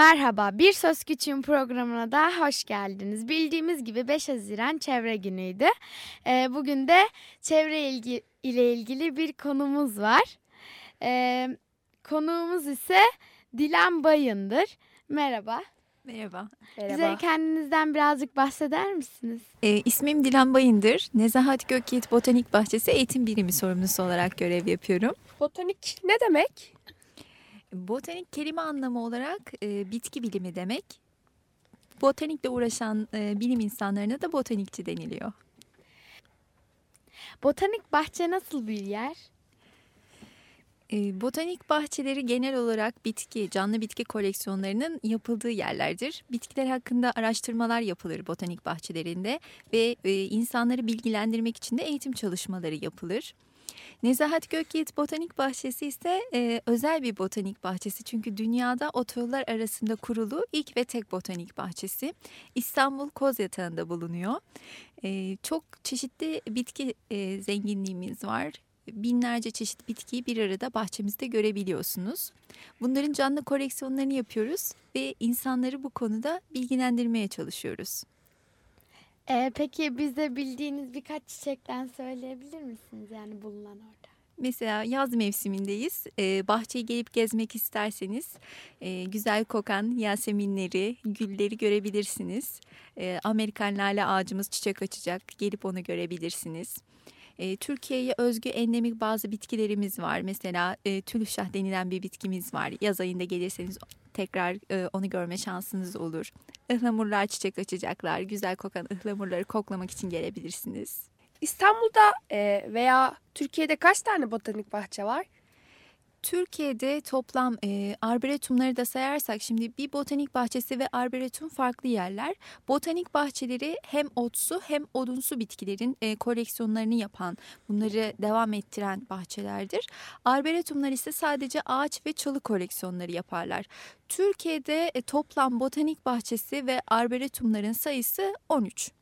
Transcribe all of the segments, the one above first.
Merhaba, Bir Söz Küçüğün programına da hoş geldiniz. Bildiğimiz gibi 5 Haziran Çevre Günü'ydü. Ee, bugün de çevre ilgi, ile ilgili bir konumuz var. Ee, konuğumuz ise Dilan Bayındır. Merhaba. Merhaba. Bize kendinizden birazcık bahseder misiniz? Ee, ismim Dilan Bayındır. Nezahat Gökyiğit Botanik Bahçesi eğitim birimi sorumlusu olarak görev yapıyorum. Botanik ne demek? Botanik kelime anlamı olarak e, bitki bilimi demek. Botanikle uğraşan e, bilim insanlarına da botanikçi deniliyor. Botanik bahçe nasıl bir yer? E, botanik bahçeleri genel olarak bitki, canlı bitki koleksiyonlarının yapıldığı yerlerdir. Bitkiler hakkında araştırmalar yapılır botanik bahçelerinde ve e, insanları bilgilendirmek için de eğitim çalışmaları yapılır. Nezahat Gökyiğit Botanik Bahçesi ise e, özel bir botanik bahçesi. Çünkü dünyada otoyollar arasında kurulu ilk ve tek botanik bahçesi. İstanbul Kozyatağı'nda bulunuyor. E, çok çeşitli bitki e, zenginliğimiz var binlerce çeşit bitkiyi bir arada bahçemizde görebiliyorsunuz. Bunların canlı koleksiyonlarını yapıyoruz ve insanları bu konuda bilgilendirmeye çalışıyoruz. Ee, peki bize bildiğiniz birkaç çiçekten söyleyebilir misiniz yani bulunan orada? Mesela yaz mevsimindeyiz. Ee, bahçeyi gelip gezmek isterseniz e, güzel kokan yaseminleri, gülleri görebilirsiniz. Ee, Amerikan lale ağacımız çiçek açacak. Gelip onu görebilirsiniz. Ee, Türkiye'ye özgü endemik bazı bitkilerimiz var. Mesela e, tülüşah denilen bir bitkimiz var. Yaz ayında gelirseniz tekrar e, onu görme şansınız olur. Ihlamurlar çiçek açacaklar. Güzel kokan ıhlamurları koklamak için gelebilirsiniz. İstanbul'da e, veya Türkiye'de kaç tane botanik bahçe var? Türkiye'de toplam e, arboretumları da sayarsak şimdi bir botanik bahçesi ve arboretum farklı yerler. Botanik bahçeleri hem otsu hem odunsu bitkilerin e, koleksiyonlarını yapan, bunları devam ettiren bahçelerdir. Arboretumlar ise sadece ağaç ve çalı koleksiyonları yaparlar. Türkiye'de e, toplam botanik bahçesi ve arboretumların sayısı 13.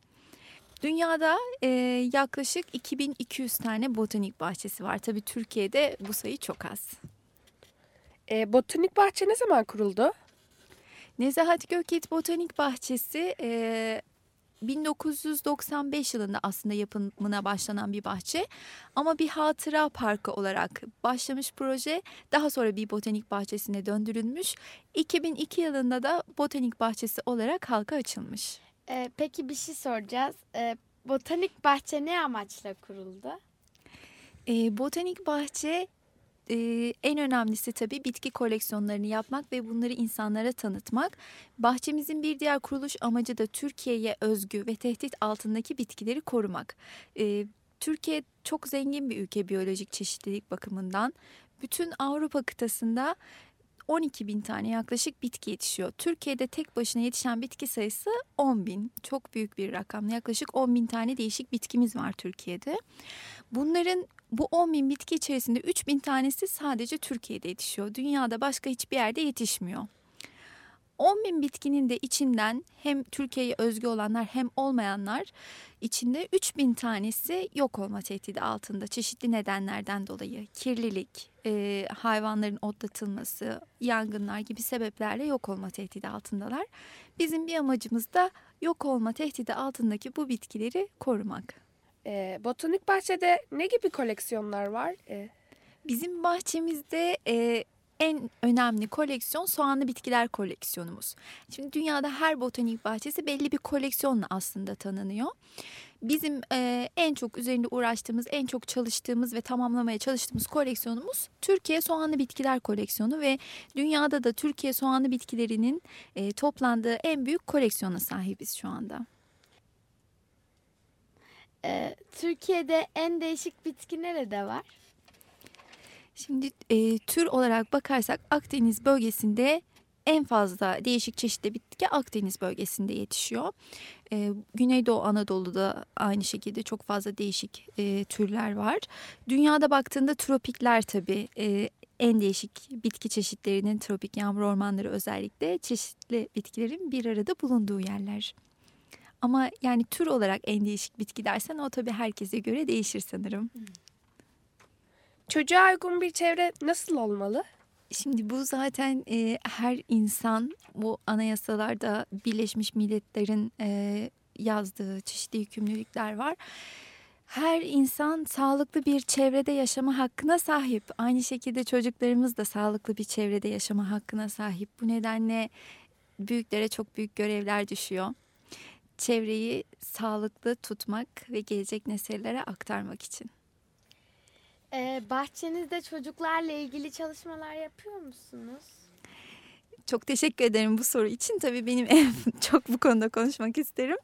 Dünyada e, yaklaşık 2200 tane botanik bahçesi var. Tabii Türkiye'de bu sayı çok az. E, botanik bahçe ne zaman kuruldu? Nezahat Gökyiğit Botanik Bahçesi e, 1995 yılında aslında yapımına başlanan bir bahçe ama bir hatıra parkı olarak başlamış proje daha sonra bir botanik bahçesine döndürülmüş 2002 yılında da botanik bahçesi olarak halka açılmış. Ee, peki bir şey soracağız. Ee, botanik bahçe ne amaçla kuruldu? Ee, botanik bahçe e, en önemlisi tabii bitki koleksiyonlarını yapmak ve bunları insanlara tanıtmak. Bahçemizin bir diğer kuruluş amacı da Türkiye'ye özgü ve tehdit altındaki bitkileri korumak. E, Türkiye çok zengin bir ülke biyolojik çeşitlilik bakımından. Bütün Avrupa kıtasında 12 bin tane yaklaşık bitki yetişiyor. Türkiye'de tek başına yetişen bitki sayısı 10 bin. Çok büyük bir rakam. Yaklaşık 10 bin tane değişik bitkimiz var Türkiye'de. Bunların bu 10 bin bitki içerisinde 3 bin tanesi sadece Türkiye'de yetişiyor. Dünyada başka hiçbir yerde yetişmiyor. 10 bin bitkinin de içinden hem Türkiye'ye özgü olanlar hem olmayanlar içinde 3 bin tanesi yok olma tehdidi altında çeşitli nedenlerden dolayı kirlilik, e, hayvanların otlatılması, yangınlar gibi sebeplerle yok olma tehdidi altındalar. Bizim bir amacımız da yok olma tehdidi altındaki bu bitkileri korumak. E, botanik bahçede ne gibi koleksiyonlar var? E, Bizim bahçemizde e, en önemli koleksiyon soğanlı bitkiler koleksiyonumuz. Şimdi dünyada her botanik bahçesi belli bir koleksiyonla aslında tanınıyor. Bizim e, en çok üzerinde uğraştığımız, en çok çalıştığımız ve tamamlamaya çalıştığımız koleksiyonumuz Türkiye soğanlı bitkiler koleksiyonu ve dünyada da Türkiye soğanlı bitkilerinin e, toplandığı en büyük koleksiyona sahibiz şu anda. Ee, Türkiye'de en değişik bitki nerede var? Şimdi e, tür olarak bakarsak Akdeniz bölgesinde en fazla değişik çeşitli bitki Akdeniz bölgesinde yetişiyor. E, Güneydoğu Anadolu'da aynı şekilde çok fazla değişik e, türler var. Dünyada baktığında tropikler tabii e, en değişik bitki çeşitlerinin tropik yağmur ormanları özellikle çeşitli bitkilerin bir arada bulunduğu yerler. Ama yani tür olarak en değişik bitki dersen o tabii herkese göre değişir sanırım. Çocuğa uygun bir çevre nasıl olmalı? Şimdi bu zaten e, her insan bu anayasalarda Birleşmiş Milletler'in e, yazdığı çeşitli yükümlülükler var. Her insan sağlıklı bir çevrede yaşama hakkına sahip. Aynı şekilde çocuklarımız da sağlıklı bir çevrede yaşama hakkına sahip. Bu nedenle büyüklere çok büyük görevler düşüyor. Çevreyi sağlıklı tutmak ve gelecek nesillere aktarmak için. Ee, bahçenizde çocuklarla ilgili çalışmalar yapıyor musunuz? Çok teşekkür ederim bu soru için. Tabii benim en çok bu konuda konuşmak isterim.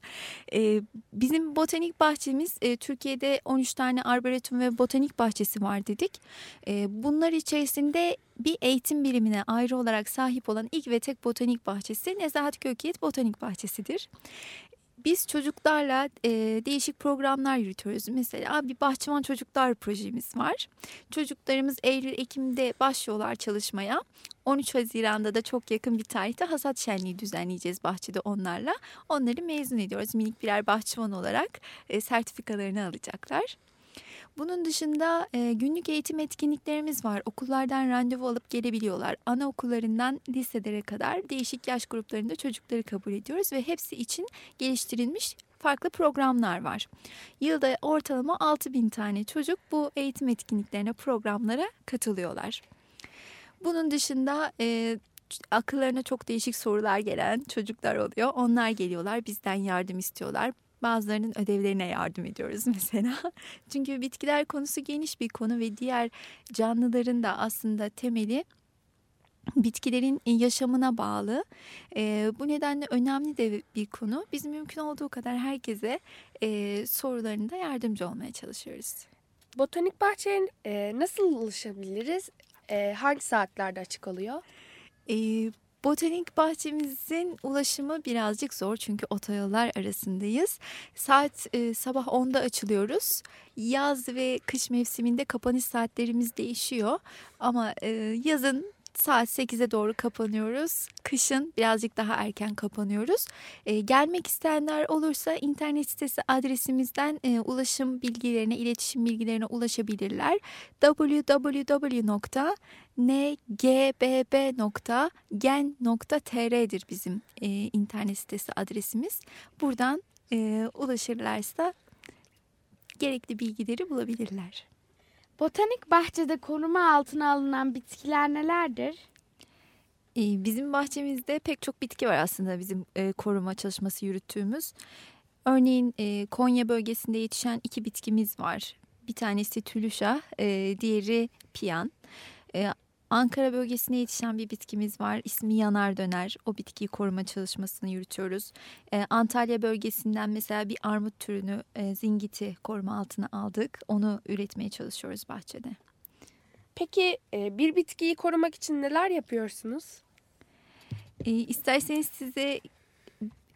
Ee, bizim botanik bahçemiz e, Türkiye'de 13 tane arboretum ve botanik bahçesi var dedik. E, bunlar içerisinde bir eğitim birimine ayrı olarak sahip olan ilk ve tek botanik bahçesi Nezahat Gökyiğit Botanik Bahçesi'dir. Biz çocuklarla e, değişik programlar yürütüyoruz. Mesela bir bahçıvan çocuklar projemiz var. Çocuklarımız Eylül-Ekim'de başlıyorlar çalışmaya. 13 Haziran'da da çok yakın bir tarihte hasat şenliği düzenleyeceğiz bahçede onlarla. Onları mezun ediyoruz. Minik birer bahçıvan olarak e, sertifikalarını alacaklar. Bunun dışında e, günlük eğitim etkinliklerimiz var. Okullardan randevu alıp gelebiliyorlar. Anaokullarından liselere kadar değişik yaş gruplarında çocukları kabul ediyoruz ve hepsi için geliştirilmiş farklı programlar var. Yılda ortalama 6 bin tane çocuk bu eğitim etkinliklerine, programlara katılıyorlar. Bunun dışında e, akıllarına çok değişik sorular gelen çocuklar oluyor. Onlar geliyorlar bizden yardım istiyorlar. Bazılarının ödevlerine yardım ediyoruz mesela. Çünkü bitkiler konusu geniş bir konu ve diğer canlıların da aslında temeli bitkilerin yaşamına bağlı. E, bu nedenle önemli de bir konu. Biz mümkün olduğu kadar herkese e, sorularında yardımcı olmaya çalışıyoruz. Botanik bahçeye e, nasıl ulaşabiliriz? E, hangi saatlerde açık oluyor? E, botanik bahçemizin ulaşımı birazcık zor çünkü otoyollar arasındayız. Saat e, sabah 10'da açılıyoruz. Yaz ve kış mevsiminde kapanış saatlerimiz değişiyor. Ama e, yazın saat 8'e doğru kapanıyoruz. Kışın birazcık daha erken kapanıyoruz. E, gelmek isteyenler olursa internet sitesi adresimizden e, ulaşım bilgilerine, iletişim bilgilerine ulaşabilirler. www.ngbb.gen.tr'dir bizim e, internet sitesi adresimiz. Buradan e, ulaşırlarsa gerekli bilgileri bulabilirler. Botanik bahçede koruma altına alınan bitkiler nelerdir? Ee, bizim bahçemizde pek çok bitki var aslında bizim e, koruma çalışması yürüttüğümüz. Örneğin e, Konya bölgesinde yetişen iki bitkimiz var. Bir tanesi tülüşa, e, diğeri piyan. Ankara bölgesine yetişen bir bitkimiz var. İsmi yanar döner. O bitkiyi koruma çalışmasını yürütüyoruz. Ee, Antalya bölgesinden mesela bir armut türünü e, zingiti koruma altına aldık. Onu üretmeye çalışıyoruz bahçede. Peki e, bir bitkiyi korumak için neler yapıyorsunuz? E, isterseniz size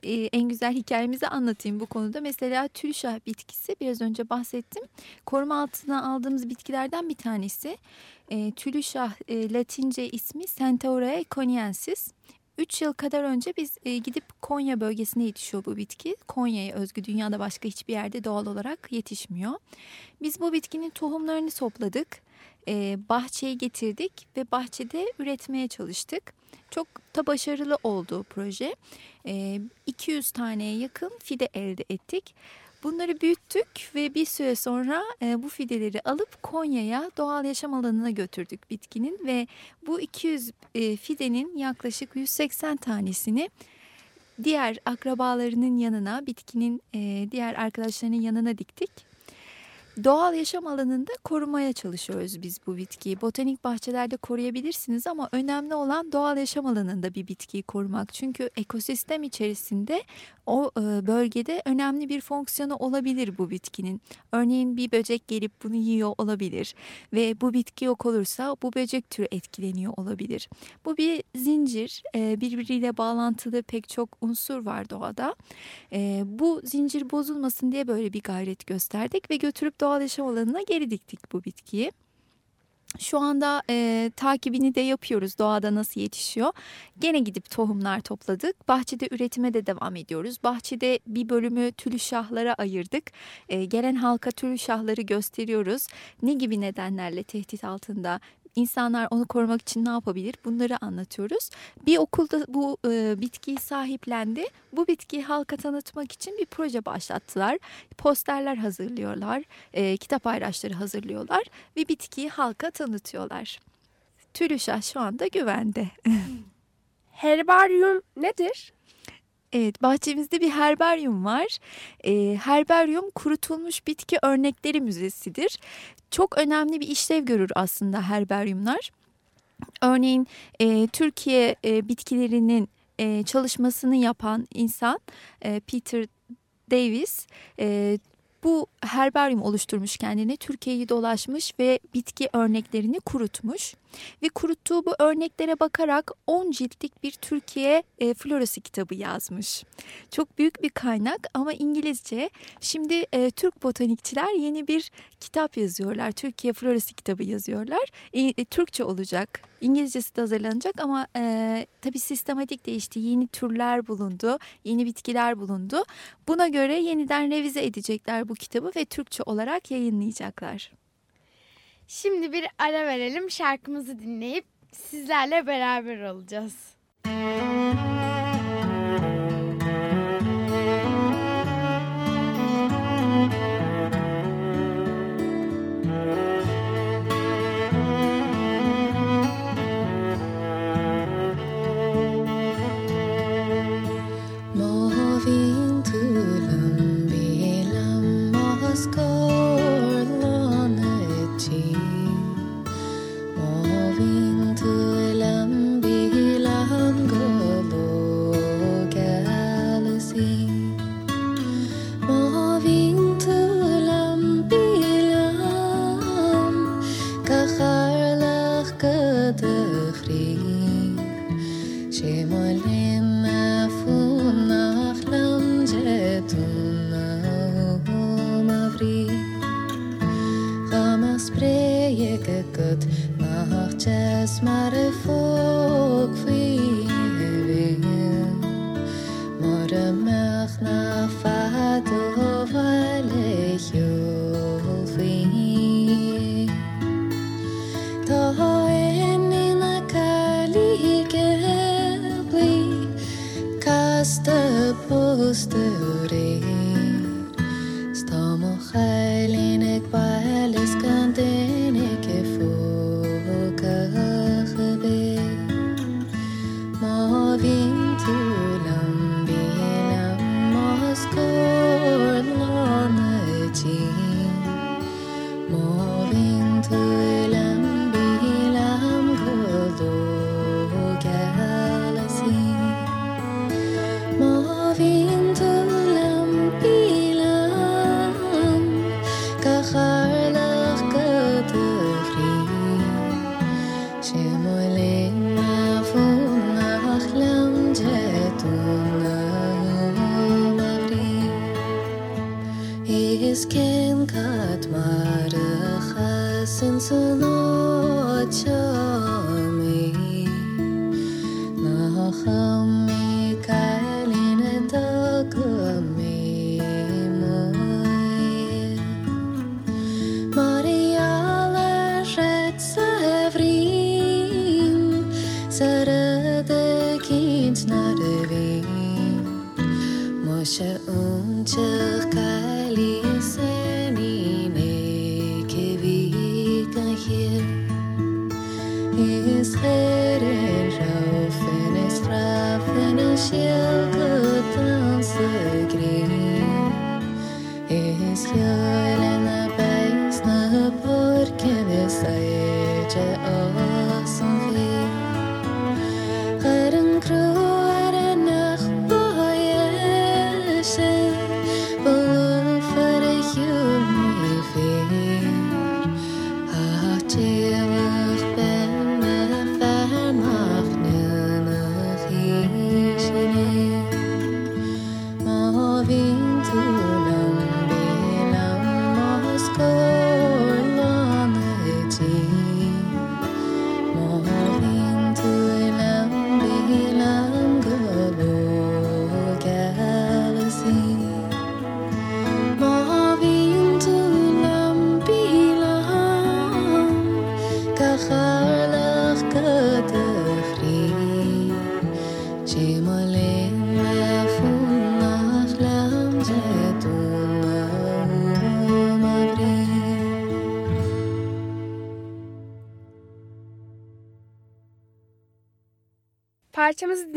e, en güzel hikayemizi anlatayım bu konuda. Mesela tülşah bitkisi biraz önce bahsettim. Koruma altına aldığımız bitkilerden bir tanesi. E, tülüşah e, latince ismi Centaura coniensis. 3 yıl kadar önce biz e, gidip Konya bölgesine yetişiyor bu bitki. Konya'ya özgü dünyada başka hiçbir yerde doğal olarak yetişmiyor. Biz bu bitkinin tohumlarını topladık. E, bahçeye getirdik ve bahçede üretmeye çalıştık. Çok da başarılı oldu proje. E, 200 taneye yakın fide elde ettik. Bunları büyüttük ve bir süre sonra e, bu fideleri alıp Konya'ya doğal yaşam alanına götürdük bitkinin ve bu 200 e, fidenin yaklaşık 180 tanesini diğer akrabalarının yanına, bitkinin e, diğer arkadaşlarının yanına diktik Doğal yaşam alanında korumaya çalışıyoruz biz bu bitkiyi. Botanik bahçelerde koruyabilirsiniz ama önemli olan doğal yaşam alanında bir bitkiyi korumak. Çünkü ekosistem içerisinde o e, bölgede önemli bir fonksiyonu olabilir bu bitkinin. Örneğin bir böcek gelip bunu yiyor olabilir ve bu bitki yok olursa bu böcek türü etkileniyor olabilir. Bu bir zincir e, birbiriyle bağlantılı pek çok unsur var doğada. E, bu zincir bozulmasın diye böyle bir gayret gösterdik ve götürüp doğal yaşam alanına geri diktik bu bitkiyi. Şu anda e, takibini de yapıyoruz doğada nasıl yetişiyor. Gene gidip tohumlar topladık. Bahçede üretime de devam ediyoruz. Bahçede bir bölümü tülü şahlara ayırdık. E, gelen halka tülü şahları gösteriyoruz. Ne gibi nedenlerle tehdit altında İnsanlar onu korumak için ne yapabilir? Bunları anlatıyoruz. Bir okulda bu e, bitkiyi sahiplendi. Bu bitkiyi halka tanıtmak için bir proje başlattılar. Posterler hazırlıyorlar, e, kitap ayraçları hazırlıyorlar ve bitkiyi halka tanıtıyorlar. Tülüşah şu anda güvende. Herbaryum nedir? Evet, bahçemizde bir herbaryum var. E, herbaryum kurutulmuş bitki örnekleri müzesidir. Çok önemli bir işlev görür aslında herbaryumlar. Örneğin e, Türkiye e, bitkilerinin e, çalışmasını yapan insan e, Peter Davis e, bu herbaryum oluşturmuş kendine Türkiye'yi dolaşmış ve bitki örneklerini kurutmuş ve kuruttuğu bu örneklere bakarak 10 ciltlik bir Türkiye e, florası kitabı yazmış. Çok büyük bir kaynak ama İngilizce. Şimdi e, Türk botanikçiler yeni bir kitap yazıyorlar. Türkiye florası kitabı yazıyorlar. E, e, Türkçe olacak. İngilizcesi de hazırlanacak ama e, tabii sistematik değişti. Yeni türler bulundu, yeni bitkiler bulundu. Buna göre yeniden revize edecekler bu kitabı ve Türkçe olarak yayınlayacaklar. Şimdi bir ara verelim şarkımızı dinleyip sizlerle beraber olacağız. parçamızı Nacht, es maar de volk Als je om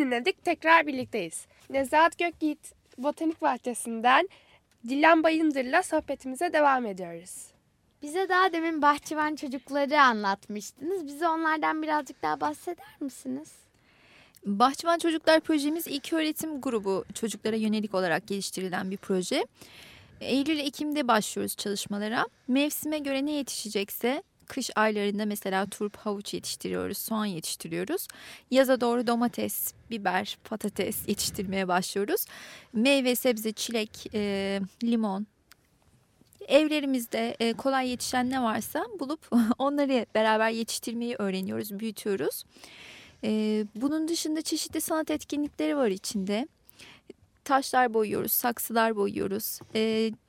dinledik. Tekrar birlikteyiz. Nezahat Gökyiğit Botanik Bahçesi'nden Dilan Bayındır'la sohbetimize devam ediyoruz. Bize daha demin bahçıvan çocukları anlatmıştınız. Bize onlardan birazcık daha bahseder misiniz? Bahçıvan Çocuklar projemiz ilk öğretim grubu çocuklara yönelik olarak geliştirilen bir proje. Eylül-Ekim'de başlıyoruz çalışmalara. Mevsime göre ne yetişecekse kış aylarında mesela turp, havuç yetiştiriyoruz, soğan yetiştiriyoruz. Yaza doğru domates, biber, patates yetiştirmeye başlıyoruz. Meyve, sebze, çilek, e, limon, evlerimizde e, kolay yetişen ne varsa bulup onları beraber yetiştirmeyi öğreniyoruz, büyütüyoruz. E, bunun dışında çeşitli sanat etkinlikleri var içinde. Taşlar boyuyoruz, saksılar boyuyoruz.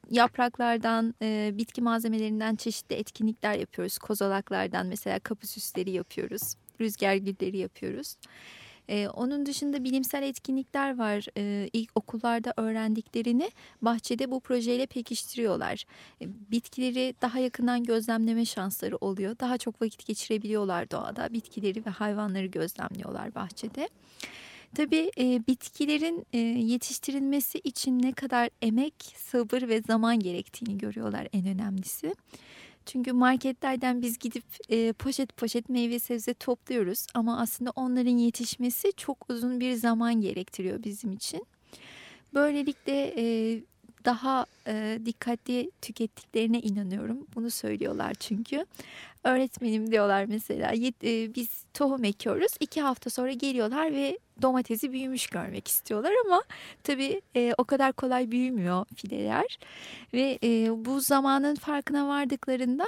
Yapraklardan, e, bitki malzemelerinden çeşitli etkinlikler yapıyoruz. Kozalaklardan mesela kapı süsleri yapıyoruz. Rüzgar gülleri yapıyoruz. Ee, onun dışında bilimsel etkinlikler var. Ee, ilk okullarda öğrendiklerini bahçede bu projeyle pekiştiriyorlar. Ee, bitkileri daha yakından gözlemleme şansları oluyor. Daha çok vakit geçirebiliyorlar doğada. Bitkileri ve hayvanları gözlemliyorlar bahçede. Tabii e, bitkilerin e, yetiştirilmesi için ne kadar emek, sabır ve zaman gerektiğini görüyorlar en önemlisi. Çünkü marketlerden biz gidip e, poşet poşet meyve sebze topluyoruz ama aslında onların yetişmesi çok uzun bir zaman gerektiriyor bizim için. Böylelikle e, daha e, dikkatli tükettiklerine inanıyorum. Bunu söylüyorlar çünkü. Öğretmenim diyorlar mesela e, biz tohum ekiyoruz. iki hafta sonra geliyorlar ve domatesi büyümüş görmek istiyorlar ama tabii e, o kadar kolay büyümüyor fideler. Ve e, bu zamanın farkına vardıklarında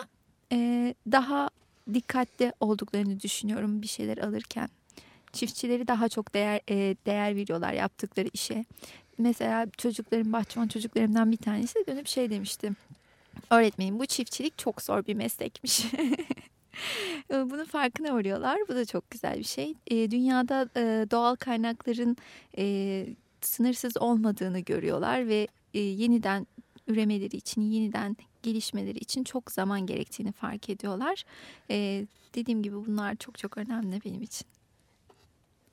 e, daha dikkatli olduklarını düşünüyorum bir şeyler alırken. Çiftçileri daha çok değer e, değer veriyorlar yaptıkları işe mesela çocuklarım bahçıvan çocuklarımdan bir tanesi dönüp şey demişti. Öğretmenim bu çiftçilik çok zor bir meslekmiş. Bunun farkına varıyorlar. Bu da çok güzel bir şey. E, dünyada e, doğal kaynakların e, sınırsız olmadığını görüyorlar ve e, yeniden üremeleri için, yeniden gelişmeleri için çok zaman gerektiğini fark ediyorlar. E, dediğim gibi bunlar çok çok önemli benim için.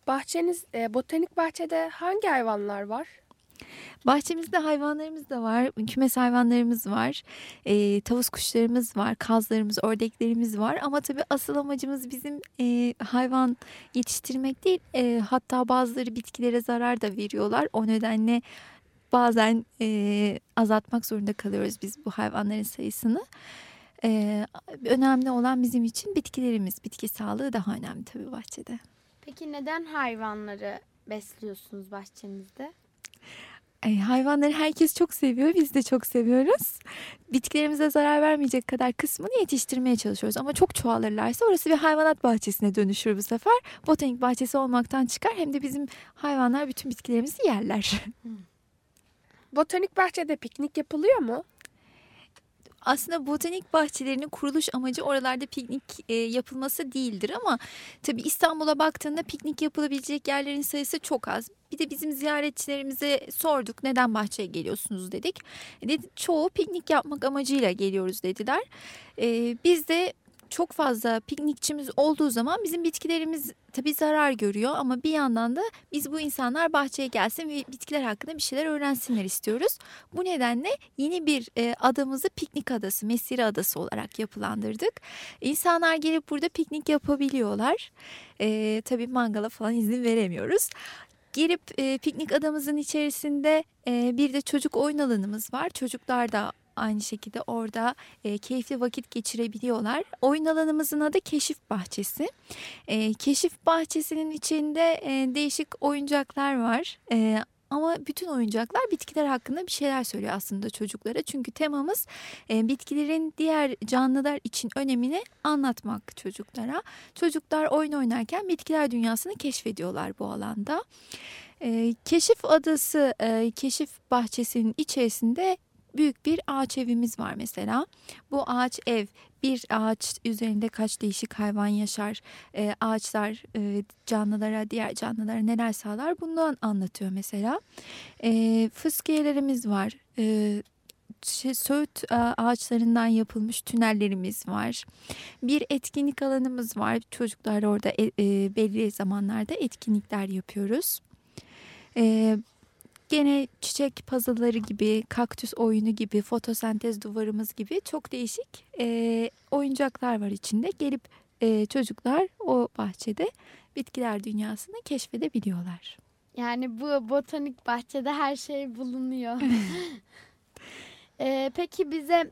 Bahçeniz, e, botanik bahçede hangi hayvanlar var? Bahçemizde hayvanlarımız da var. Kümes hayvanlarımız var. E, tavus kuşlarımız var. Kazlarımız, ördeklerimiz var. Ama tabii asıl amacımız bizim e, hayvan yetiştirmek değil. E, hatta bazıları bitkilere zarar da veriyorlar. O nedenle bazen e, azaltmak zorunda kalıyoruz biz bu hayvanların sayısını. Ee, önemli olan bizim için bitkilerimiz. Bitki sağlığı daha önemli tabii bahçede. Peki neden hayvanları besliyorsunuz bahçenizde? E, hayvanları herkes çok seviyor. Biz de çok seviyoruz. Bitkilerimize zarar vermeyecek kadar kısmını yetiştirmeye çalışıyoruz. Ama çok çoğalırlarsa orası bir hayvanat bahçesine dönüşür bu sefer. Botanik bahçesi olmaktan çıkar. Hem de bizim hayvanlar bütün bitkilerimizi yerler. Botanik bahçede piknik yapılıyor mu? Aslında botanik bahçelerinin kuruluş amacı oralarda piknik e, yapılması değildir ama tabii İstanbul'a baktığında piknik yapılabilecek yerlerin sayısı çok az. Bir de bizim ziyaretçilerimize sorduk neden bahçeye geliyorsunuz dedik. E, dedi, çoğu piknik yapmak amacıyla geliyoruz dediler. E, biz de çok fazla piknikçimiz olduğu zaman bizim bitkilerimiz tabii zarar görüyor ama bir yandan da biz bu insanlar bahçeye gelsin ve bitkiler hakkında bir şeyler öğrensinler istiyoruz. Bu nedenle yeni bir e, adamızı piknik adası, Mesire Adası olarak yapılandırdık. İnsanlar gelip burada piknik yapabiliyorlar. E, tabii mangala falan izin veremiyoruz. Gelip e, piknik adamızın içerisinde e, bir de çocuk oyun alanımız var. Çocuklar da aynı şekilde orada e, keyifli vakit geçirebiliyorlar. Oyun alanımızın adı Keşif Bahçesi. E, Keşif Bahçesi'nin içinde e, değişik oyuncaklar var. E, ama bütün oyuncaklar bitkiler hakkında bir şeyler söylüyor aslında çocuklara. Çünkü temamız e, bitkilerin diğer canlılar için önemini anlatmak çocuklara. Çocuklar oyun oynarken bitkiler dünyasını keşfediyorlar bu alanda. E, keşif Adası, e, Keşif Bahçesi'nin içerisinde büyük bir ağaç evimiz var mesela. Bu ağaç ev bir ağaç üzerinde kaç değişik hayvan yaşar, e, ağaçlar e, canlılara, diğer canlılara neler sağlar bundan anlatıyor mesela. E, fıskiyelerimiz var. E, söğüt ağaçlarından yapılmış tünellerimiz var. Bir etkinlik alanımız var. Çocuklar orada e, e, belli zamanlarda etkinlikler yapıyoruz. E, gene çiçek puzzle'ları gibi, kaktüs oyunu gibi, fotosentez duvarımız gibi çok değişik e, oyuncaklar var içinde. Gelip e, çocuklar o bahçede bitkiler dünyasını keşfedebiliyorlar. Yani bu botanik bahçede her şey bulunuyor. ee, peki bize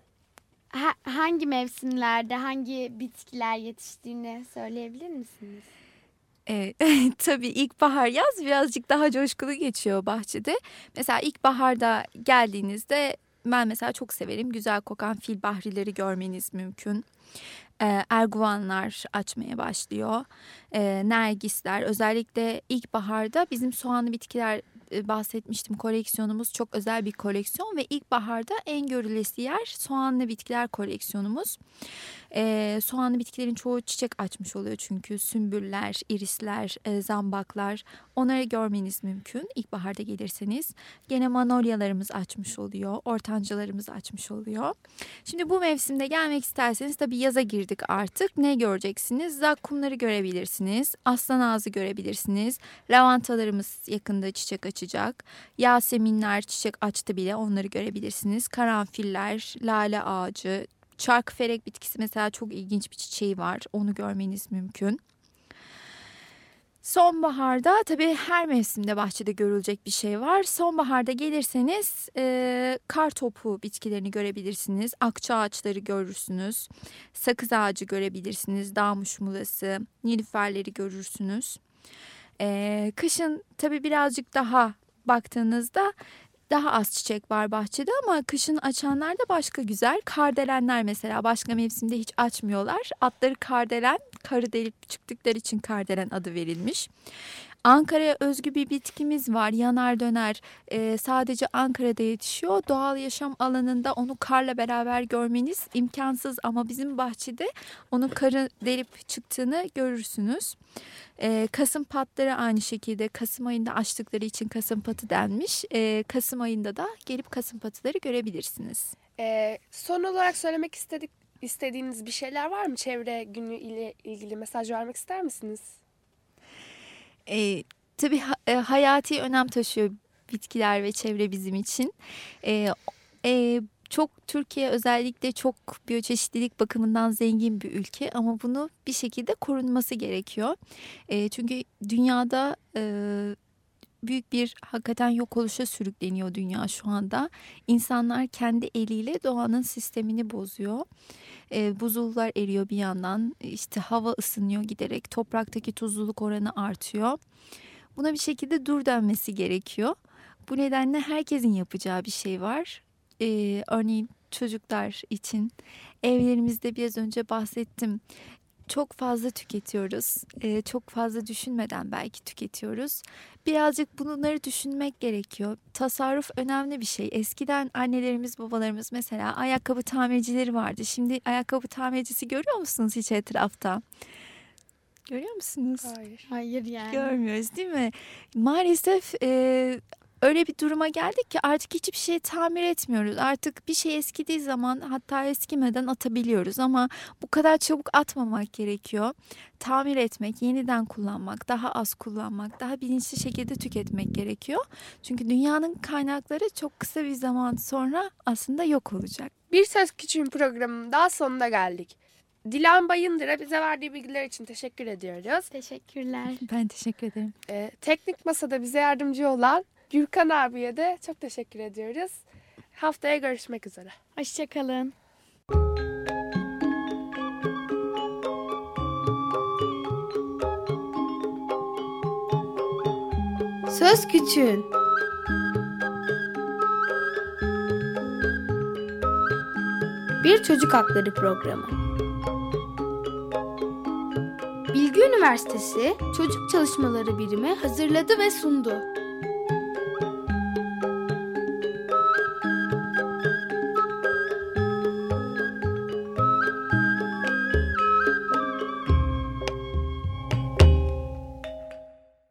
ha, hangi mevsimlerde hangi bitkiler yetiştiğini söyleyebilir misiniz? Evet, tabii ilkbahar yaz birazcık daha coşkulu geçiyor bahçede. Mesela ilkbaharda geldiğinizde ben mesela çok severim güzel kokan fil bahrileri görmeniz mümkün e, erguvanlar açmaya başlıyor. E, nergisler özellikle ilkbaharda bizim soğanlı bitkiler e, bahsetmiştim koleksiyonumuz çok özel bir koleksiyon ve ilkbaharda en görülesi yer soğanlı bitkiler koleksiyonumuz. E, soğanlı bitkilerin çoğu çiçek açmış oluyor çünkü sümbüller, irisler, e, zambaklar onları görmeniz mümkün ilkbaharda gelirseniz. Gene manolyalarımız açmış oluyor, ortancalarımız açmış oluyor. Şimdi bu mevsimde gelmek isterseniz tabii yaza girdik artık. Ne göreceksiniz? Zakkumları görebilirsiniz, aslan ağzı görebilirsiniz. Lavantalarımız yakında çiçek açacak. Yaseminler çiçek açtı bile onları görebilirsiniz. Karanfiller, lale ağacı, Çark ferek bitkisi mesela çok ilginç bir çiçeği var. Onu görmeniz mümkün. Sonbaharda tabii her mevsimde bahçede görülecek bir şey var. Sonbaharda gelirseniz e, kar topu bitkilerini görebilirsiniz. Akça ağaçları görürsünüz. Sakız ağacı görebilirsiniz. Dağ muşmulası, nilüferleri görürsünüz. E, kışın tabii birazcık daha baktığınızda daha az çiçek var bahçede ama kışın açanlar da başka güzel. Kardelenler mesela başka mevsimde hiç açmıyorlar. Atları kardelen, karı delip çıktıkları için kardelen adı verilmiş. Ankara'ya özgü bir bitkimiz var. Yanar döner. Ee, sadece Ankara'da yetişiyor. Doğal yaşam alanında onu karla beraber görmeniz imkansız ama bizim bahçede onun karı delip çıktığını görürsünüz. Ee, Kasım patları aynı şekilde Kasım ayında açtıkları için Kasım patı denmiş. Ee, Kasım ayında da gelip Kasım patıları görebilirsiniz. Ee, son olarak söylemek istedik istediğiniz bir şeyler var mı? Çevre günü ile ilgili mesaj vermek ister misiniz? E, tabii e, hayati önem taşıyor bitkiler ve çevre bizim için. E, e, çok Türkiye özellikle çok biyoçeşitlilik bakımından zengin bir ülke ama bunu bir şekilde korunması gerekiyor. E, çünkü dünyada e, büyük bir hakikaten yok oluşa sürükleniyor dünya şu anda. İnsanlar kendi eliyle doğanın sistemini bozuyor. E, buzullar eriyor bir yandan. İşte hava ısınıyor giderek. Topraktaki tuzluluk oranı artıyor. Buna bir şekilde dur denmesi gerekiyor. Bu nedenle herkesin yapacağı bir şey var. E, örneğin çocuklar için evlerimizde biraz önce bahsettim çok fazla tüketiyoruz. Ee, çok fazla düşünmeden belki tüketiyoruz. Birazcık bunları düşünmek gerekiyor. Tasarruf önemli bir şey. Eskiden annelerimiz, babalarımız mesela ayakkabı tamircileri vardı. Şimdi ayakkabı tamircisi görüyor musunuz hiç etrafta? Görüyor musunuz? Hayır. Hayır yani. Görmüyoruz değil mi? Maalesef e, öyle bir duruma geldik ki artık hiçbir şey tamir etmiyoruz. Artık bir şey eskidiği zaman hatta eskimeden atabiliyoruz ama bu kadar çabuk atmamak gerekiyor. Tamir etmek, yeniden kullanmak, daha az kullanmak, daha bilinçli şekilde tüketmek gerekiyor. Çünkü dünyanın kaynakları çok kısa bir zaman sonra aslında yok olacak. Bir Söz Küçüğün programının daha sonuna geldik. Dilan Bayındır'a bize verdiği bilgiler için teşekkür ediyoruz. Teşekkürler. Ben teşekkür ederim. Ee, teknik masada bize yardımcı olan Gürkan abiye de çok teşekkür ediyoruz. Haftaya görüşmek üzere. Hoşçakalın. Söz Küçüğün Bir Çocuk Hakları Programı Bilgi Üniversitesi Çocuk Çalışmaları Birimi hazırladı ve sundu.